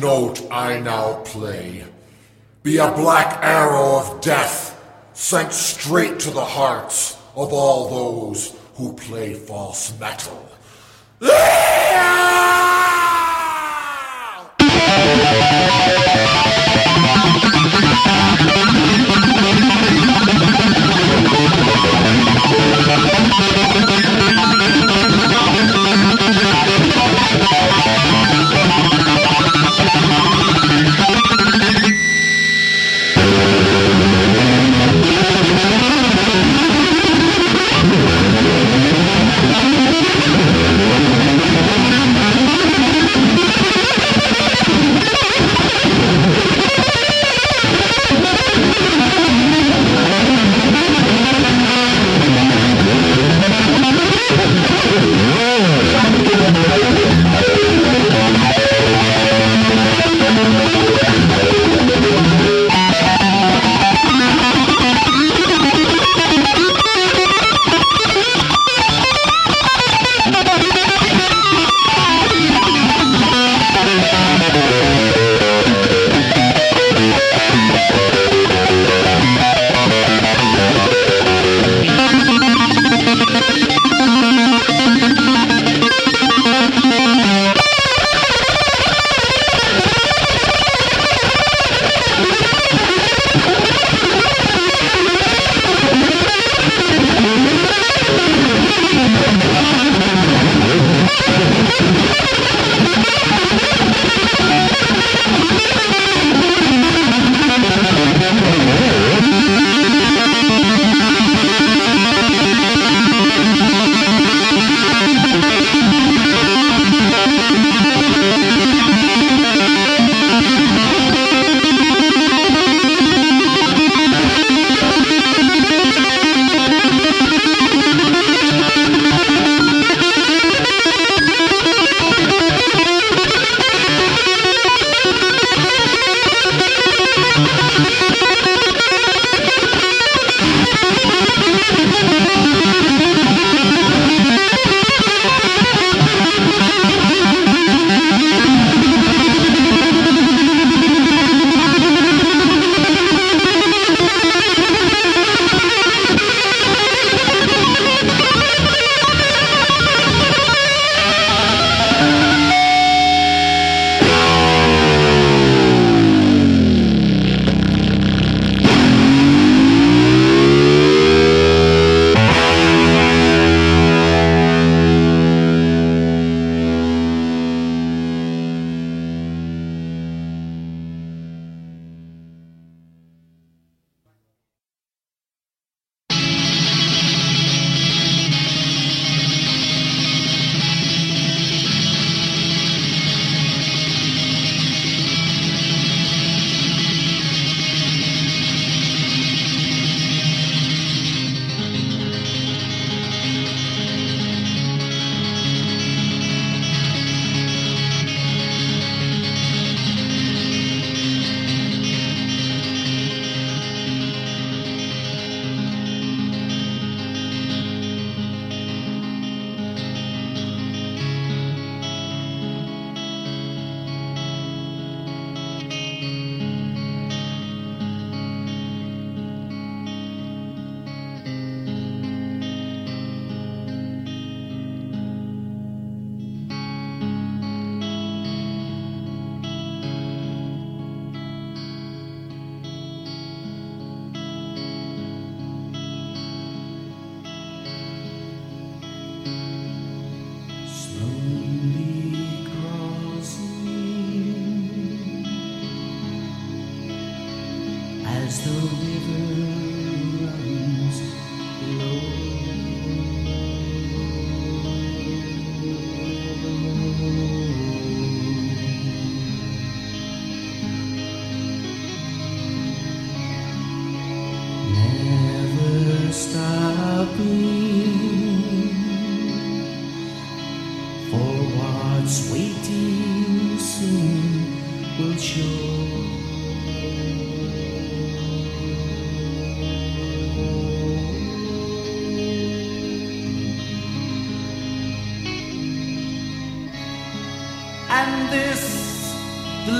note I now play be a black arrow of death sent straight to the hearts of all those who play false metal.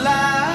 The